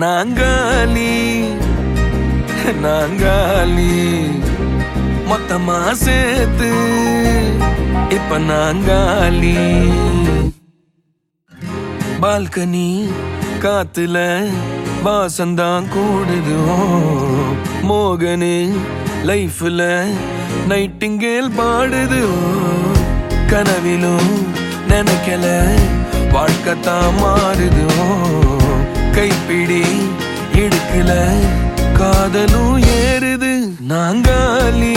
நாங்காலி நாங்காலி மொத்தமா சேர்த்து இப்ப நாங்காலி பால்கனி காத்துல வாசந்தான் கூடுதோ. மோகனு லைஃப்ல நைட்டிங்கேல் பாடுது. கனவிலும் நினைக்கல வாழ்க்கத்தான் மாறுதோ. கைப்பிடி காதலும் ஏறுது நாங்காலி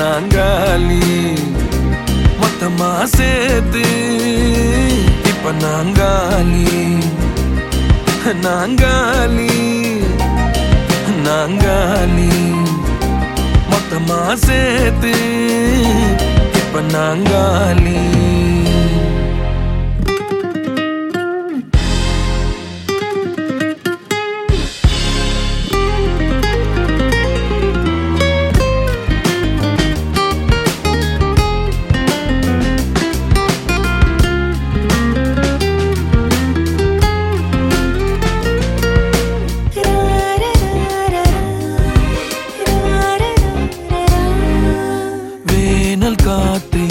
நாங்காலி மொத்தமா சேர்த்து இப்ப நாங்காலி நாங்காலி நாங்காலி மொத்தமா சேர்த்து இப்ப நாங்காலி nothing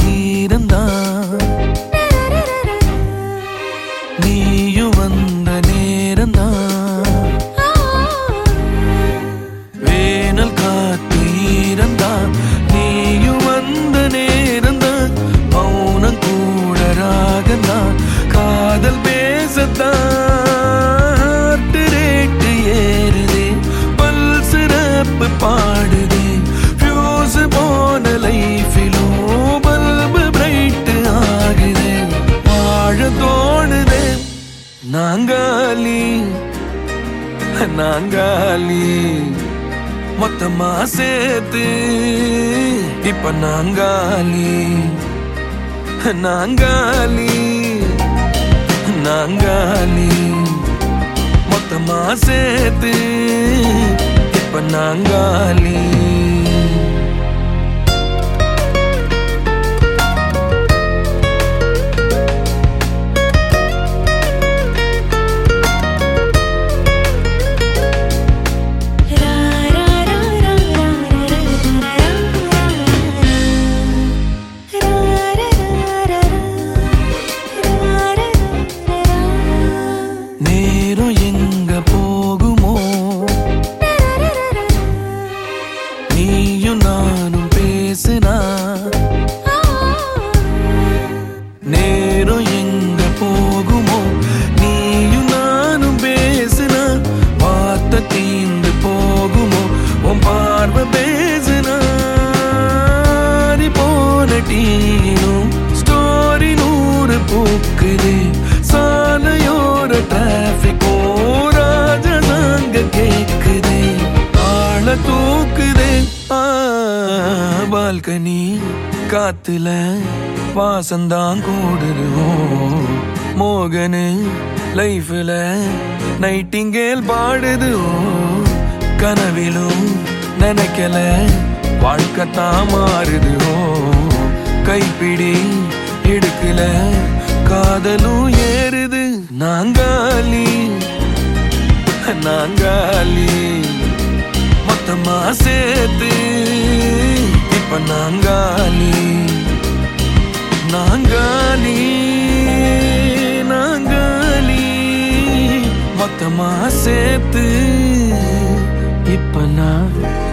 நாங்காலி மொத்தமா சேர்த்து இப்ப நாங்காலி நாங்காலி நாங்காலி மொத்தமா சேர்த்து இப்ப நாங்காலி. பூக்குது சாலையோர டிராபிக் ராஜதாங்க கேக்குது. ஆள தூக்குது. பால்கனி காத்துல வாசந்தான் கூடுதுவோம். மோகனு லைஃப்ல நைட்டிங்கேல் பாடுதோ கனவிலும் நினைக்கல வாழ்க்கத்தான் மாறுதுவோ கைப்பிடி எடுக்கல காதலும் ஏறுது நாங்காலி. நாங்காலி. மொத்தமா சேர்த்து இப்ப நாங்காலி. நாங்காலி நாங்காலி. மொத்தமா சேர்த்து இப்ப நான்